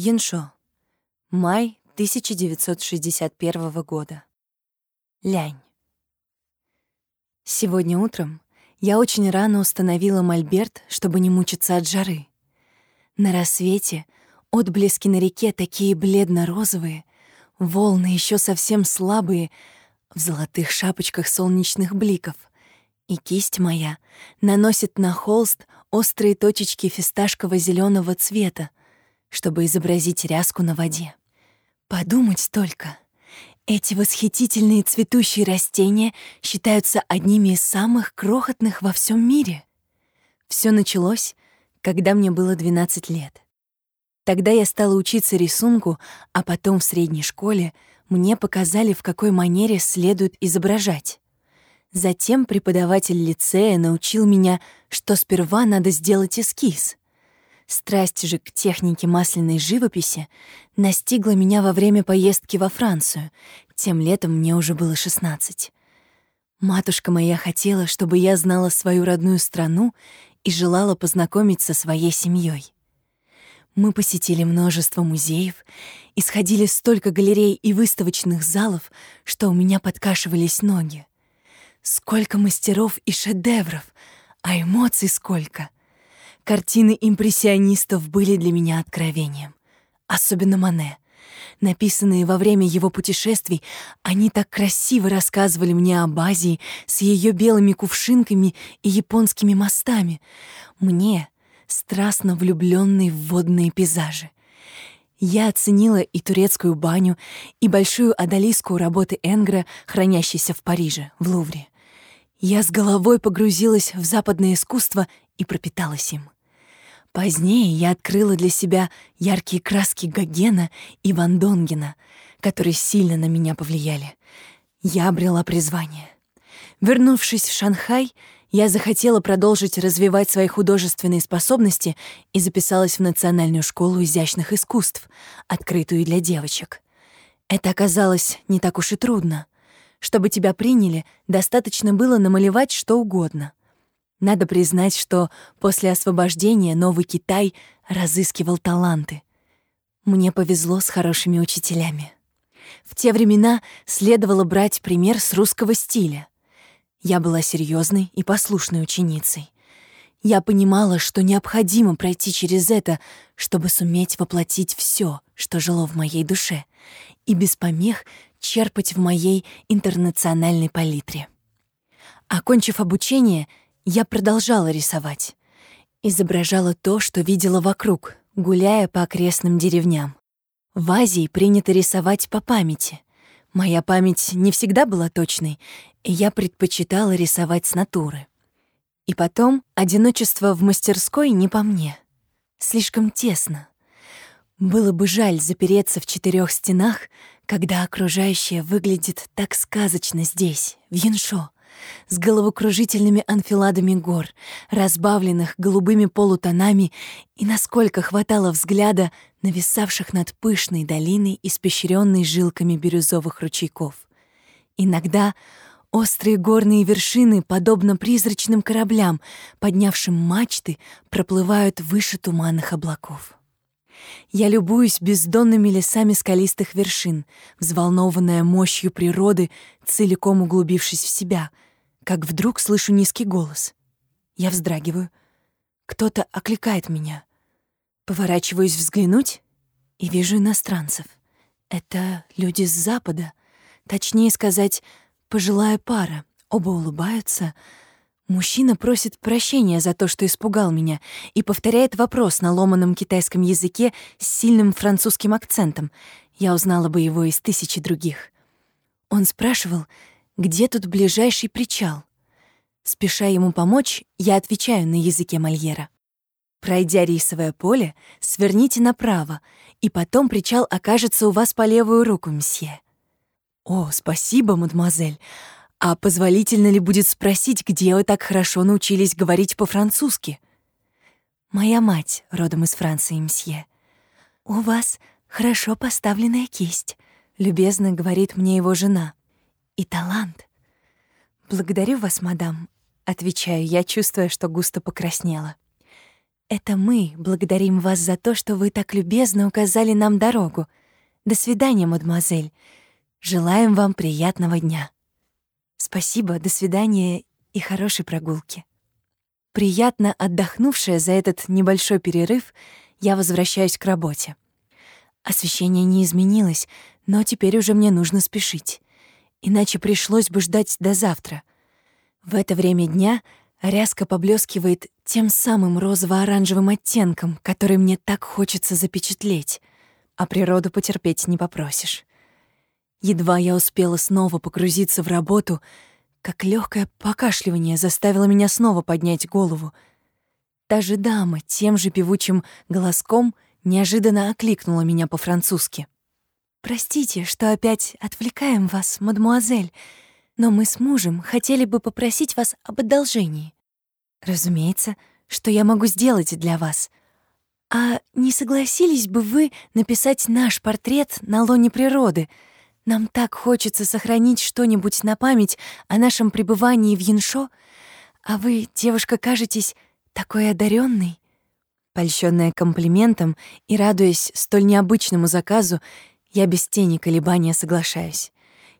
Яншо. Май 1961 года. Лянь. Сегодня утром я очень рано установила мольберт, чтобы не мучиться от жары. На рассвете отблески на реке такие бледно-розовые, волны еще совсем слабые, в золотых шапочках солнечных бликов, и кисть моя наносит на холст острые точечки фисташково зеленого цвета, чтобы изобразить ряску на воде. Подумать только. Эти восхитительные цветущие растения считаются одними из самых крохотных во всем мире. Все началось, когда мне было 12 лет. Тогда я стала учиться рисунку, а потом в средней школе мне показали, в какой манере следует изображать. Затем преподаватель лицея научил меня, что сперва надо сделать эскиз. Страсть же к технике масляной живописи настигла меня во время поездки во Францию. Тем летом мне уже было 16. Матушка моя хотела, чтобы я знала свою родную страну и желала познакомить со своей семьей. Мы посетили множество музеев, исходили столько галерей и выставочных залов, что у меня подкашивались ноги. Сколько мастеров и шедевров, а эмоций сколько. Картины импрессионистов были для меня откровением. Особенно Мане. Написанные во время его путешествий, они так красиво рассказывали мне об Азии с ее белыми кувшинками и японскими мостами. Мне, страстно влюбленной в водные пейзажи. Я оценила и турецкую баню, и большую одолиску работы Энгра, хранящейся в Париже, в Лувре. Я с головой погрузилась в западное искусство и пропиталась им. Позднее я открыла для себя яркие краски Гогена и Ван Донгена, которые сильно на меня повлияли. Я обрела призвание. Вернувшись в Шанхай, я захотела продолжить развивать свои художественные способности и записалась в Национальную школу изящных искусств, открытую для девочек. Это оказалось не так уж и трудно. Чтобы тебя приняли, достаточно было намалевать что угодно. Надо признать, что после освобождения Новый Китай разыскивал таланты. Мне повезло с хорошими учителями. В те времена следовало брать пример с русского стиля — я была серьезной и послушной ученицей. Я понимала, что необходимо пройти через это, чтобы суметь воплотить все, что жило в моей душе, и без помех черпать в моей интернациональной палитре. Окончив обучение, я продолжала рисовать. Изображала то, что видела вокруг, гуляя по окрестным деревням. В Азии принято рисовать по памяти. Моя память не всегда была точной, и я предпочитала рисовать с натуры. И потом одиночество в мастерской не по мне. Слишком тесно. Было бы жаль запереться в четырех стенах, когда окружающее выглядит так сказочно здесь, в Яншо, с головокружительными анфиладами гор, разбавленных голубыми полутонами, и насколько хватало взгляда нависавших над пышной долиной, испещренной жилками бирюзовых ручейков. Иногда острые горные вершины, подобно призрачным кораблям, поднявшим мачты, проплывают выше туманных облаков. Я любуюсь бездонными лесами скалистых вершин, взволнованная мощью природы, целиком углубившись в себя, как вдруг слышу низкий голос. Я вздрагиваю. Кто-то окликает меня. Поворачиваюсь взглянуть и вижу иностранцев. Это люди с запада, точнее сказать, пожилая пара. Оба улыбаются. Мужчина просит прощения за то, что испугал меня, и повторяет вопрос на ломаном китайском языке с сильным французским акцентом. Я узнала бы его из тысячи других. Он спрашивал, где тут ближайший причал. Спеша ему помочь, я отвечаю на языке Мольера. Пройдя рисовое поле, сверните направо, и потом причал окажется у вас по левую руку, месье. О, спасибо, мадемуазель. А позволительно ли будет спросить, где вы так хорошо научились говорить по-французски? Моя мать, родом из Франции, месье. У вас хорошо поставленная кисть, любезно говорит мне его жена. И талант. Благодарю вас, мадам, отвечаю я, чувствуя, что густо покраснела. Это мы благодарим вас за то, что вы так любезно указали нам дорогу. До свидания, мадемуазель. Желаем вам приятного дня. Спасибо, до свидания и хорошей прогулки. Приятно отдохнувшая за этот небольшой перерыв, я возвращаюсь к работе. Освещение не изменилось, но теперь уже мне нужно спешить. Иначе пришлось бы ждать до завтра. В это время дня ряска поблескивает тем самым розово-оранжевым оттенком, который мне так хочется запечатлеть, а природу потерпеть не попросишь. Едва я успела снова погрузиться в работу, как легкое покашливание заставило меня снова поднять голову. Та же дама тем же певучим голоском неожиданно окликнула меня по-французски. «Простите, что опять отвлекаем вас, мадмуазель, но мы с мужем хотели бы попросить вас об одолжении. Разумеется, что я могу сделать для вас. А не согласились бы вы написать наш портрет на лоне природы — нам так хочется сохранить что-нибудь на память о нашем пребывании в Яншо, а вы, девушка, кажетесь такой одаренной. Польщённая комплиментом и радуясь столь необычному заказу, я без тени колебания соглашаюсь.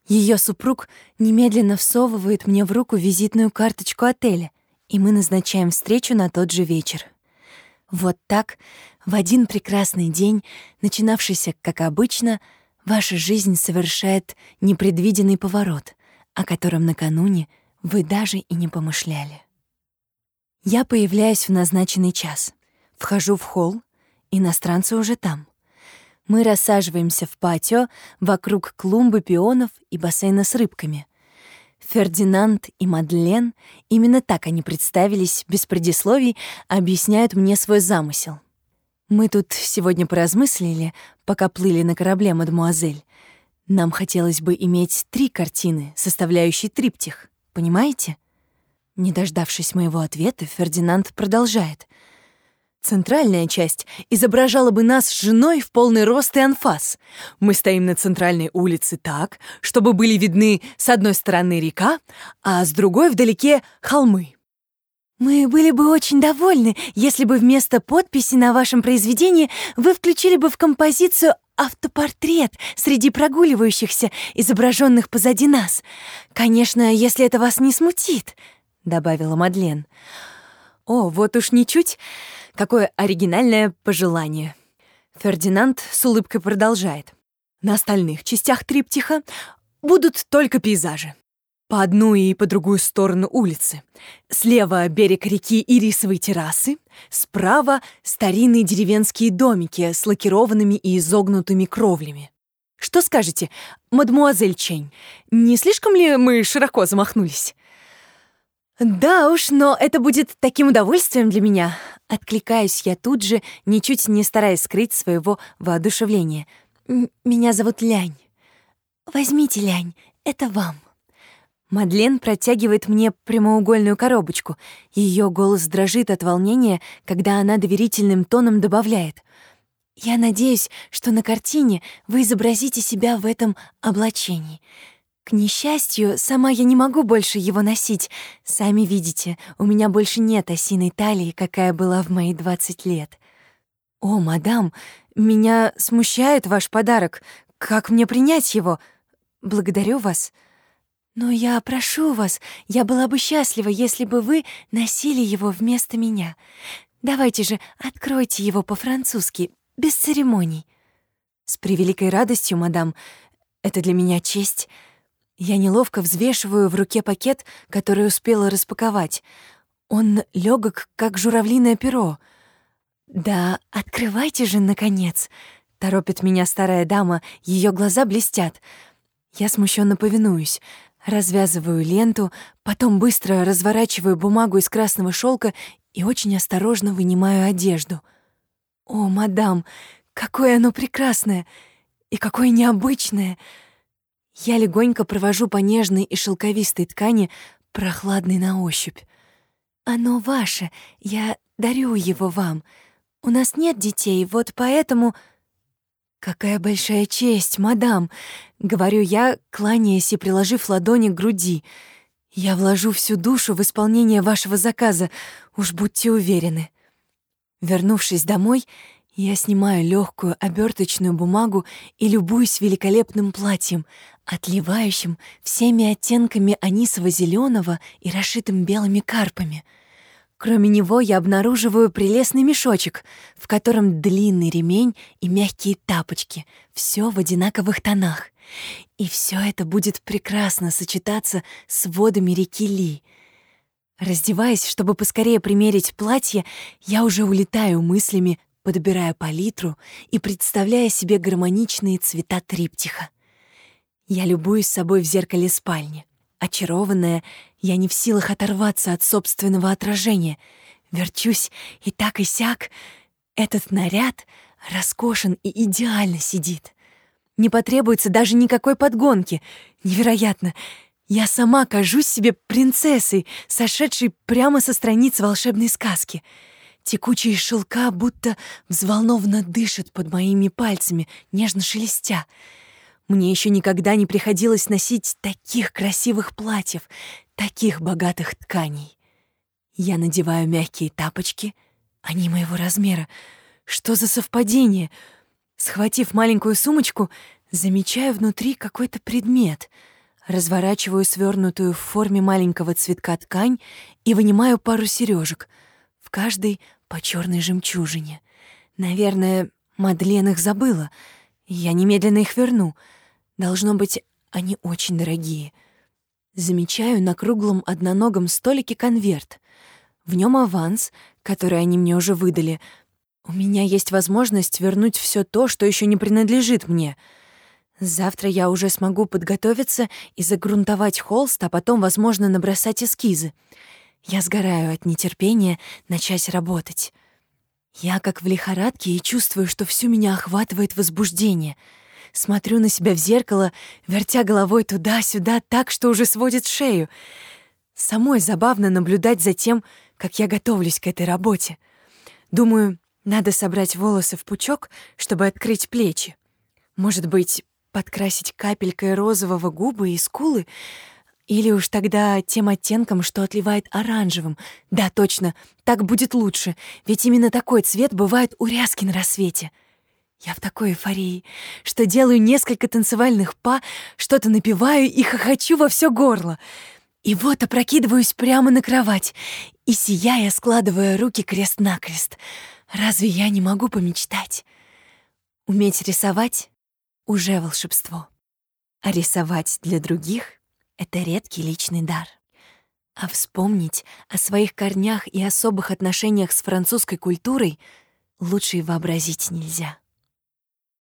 Ее супруг немедленно всовывает мне в руку визитную карточку отеля, и мы назначаем встречу на тот же вечер. Вот так, в один прекрасный день, начинавшийся, как обычно, — Ваша жизнь совершает непредвиденный поворот, о котором накануне вы даже и не помышляли. Я появляюсь в назначенный час, вхожу в холл, иностранцы уже там. Мы рассаживаемся в патио вокруг клумбы пионов и бассейна с рыбками. Фердинанд и Мадлен, именно так они представились, без предисловий, объясняют мне свой замысел — мы тут сегодня поразмыслили, пока плыли на корабле, мадемуазель. Нам хотелось бы иметь три картины, составляющие триптих. Понимаете? Не дождавшись моего ответа, Фердинанд продолжает. Центральная часть изображала бы нас с женой в полный рост и анфас. Мы стоим на центральной улице так, чтобы были видны с одной стороны река, а с другой вдалеке холмы. Мы были бы очень довольны, если бы вместо подписи на вашем произведении вы включили бы в композицию автопортрет среди прогуливающихся, изображенных позади нас. Конечно, если это вас не смутит, добавила Мадлен. О, вот уж ничуть. Какое оригинальное пожелание. Фердинанд с улыбкой продолжает. На остальных частях триптиха будут только пейзажи по одну и по другую сторону улицы. Слева берег реки и рисовые террасы, справа старинные деревенские домики с лакированными и изогнутыми кровлями. Что скажете, мадмуазель Чень, не слишком ли мы широко замахнулись? Да уж, но это будет таким удовольствием для меня. Откликаюсь я тут же, ничуть не стараясь скрыть своего воодушевления. Меня зовут Лянь. Возьмите, Лянь, это вам. Мадлен протягивает мне прямоугольную коробочку. Ее голос дрожит от волнения, когда она доверительным тоном добавляет. «Я надеюсь, что на картине вы изобразите себя в этом облачении. К несчастью, сама я не могу больше его носить. Сами видите, у меня больше нет осиной талии, какая была в мои двадцать лет». «О, мадам, меня смущает ваш подарок. Как мне принять его? Благодарю вас». «Но я прошу вас, я была бы счастлива, если бы вы носили его вместо меня. Давайте же, откройте его по-французски, без церемоний». «С превеликой радостью, мадам. Это для меня честь». Я неловко взвешиваю в руке пакет, который успела распаковать. Он легок, как журавлиное перо. «Да открывайте же, наконец!» — торопит меня старая дама, ее глаза блестят. Я смущенно повинуюсь. Развязываю ленту, потом быстро разворачиваю бумагу из красного шелка и очень осторожно вынимаю одежду. О, мадам, какое оно прекрасное и какое необычное! Я легонько провожу по нежной и шелковистой ткани, прохладной на ощупь. Оно ваше, я дарю его вам. У нас нет детей, вот поэтому... «Какая большая честь, мадам!» — говорю я, кланяясь и приложив ладони к груди. «Я вложу всю душу в исполнение вашего заказа, уж будьте уверены». Вернувшись домой, я снимаю легкую оберточную бумагу и любуюсь великолепным платьем, отливающим всеми оттенками анисово-зеленого и расшитым белыми карпами. Кроме него я обнаруживаю прелестный мешочек, в котором длинный ремень и мягкие тапочки, все в одинаковых тонах. И все это будет прекрасно сочетаться с водами реки Ли. Раздеваясь, чтобы поскорее примерить платье, я уже улетаю мыслями подбирая палитру и представляя себе гармоничные цвета триптиха. Я любуюсь собой в зеркале спальни. Очарованная, я не в силах оторваться от собственного отражения. Верчусь и так и сяк. Этот наряд роскошен и идеально сидит. Не потребуется даже никакой подгонки. Невероятно! Я сама кажусь себе принцессой, сошедшей прямо со страниц волшебной сказки — Текучие шелка будто взволнованно дышат под моими пальцами, нежно шелестя. Мне еще никогда не приходилось носить таких красивых платьев, таких богатых тканей. Я надеваю мягкие тапочки, они моего размера. Что за совпадение? Схватив маленькую сумочку, замечаю внутри какой-то предмет. Разворачиваю свернутую в форме маленького цветка ткань и вынимаю пару сережек. В каждой по черной жемчужине. Наверное, Мадлен их забыла. Я немедленно их верну. Должно быть, они очень дорогие. Замечаю на круглом одноногом столике конверт. В нем аванс, который они мне уже выдали. У меня есть возможность вернуть все то, что еще не принадлежит мне. Завтра я уже смогу подготовиться и загрунтовать холст, а потом, возможно, набросать эскизы. Я сгораю от нетерпения начать работать. Я как в лихорадке и чувствую, что всю меня охватывает возбуждение. Смотрю на себя в зеркало, вертя головой туда-сюда так, что уже сводит шею. Самой забавно наблюдать за тем, как я готовлюсь к этой работе. Думаю, надо собрать волосы в пучок, чтобы открыть плечи. Может быть, подкрасить капелькой розового губы и скулы — или уж тогда тем оттенком, что отливает оранжевым. Да, точно, так будет лучше, ведь именно такой цвет бывает у ряски на рассвете. Я в такой эйфории, что делаю несколько танцевальных па, что-то напеваю и хохочу во все горло. И вот опрокидываюсь прямо на кровать и, сияя, складывая руки крест-накрест. Разве я не могу помечтать? Уметь рисовать — уже волшебство. А рисовать для других это редкий личный дар. А вспомнить о своих корнях и особых отношениях с французской культурой лучше и вообразить нельзя.